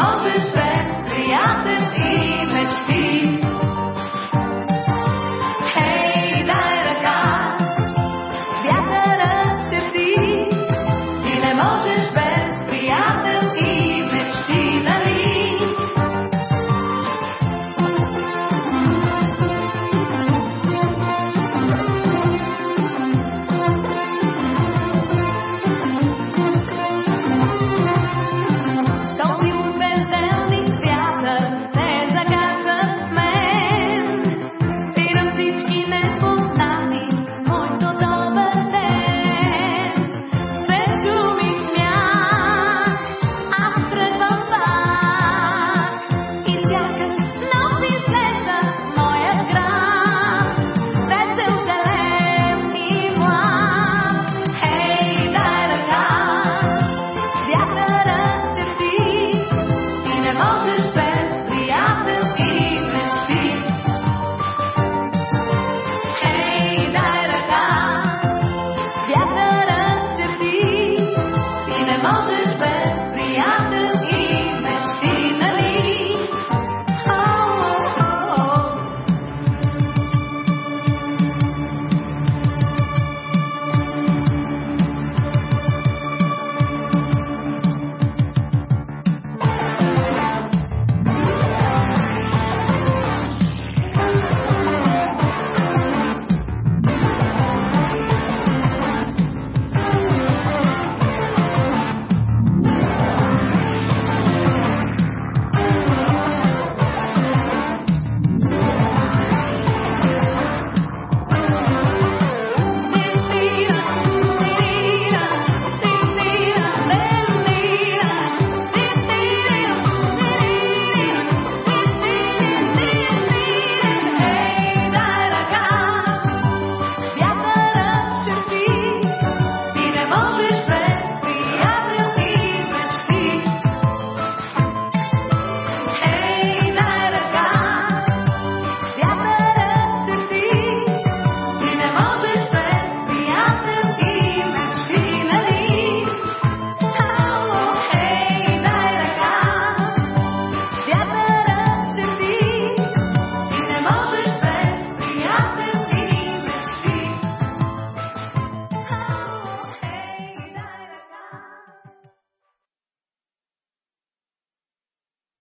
можеш без приятел и мечти.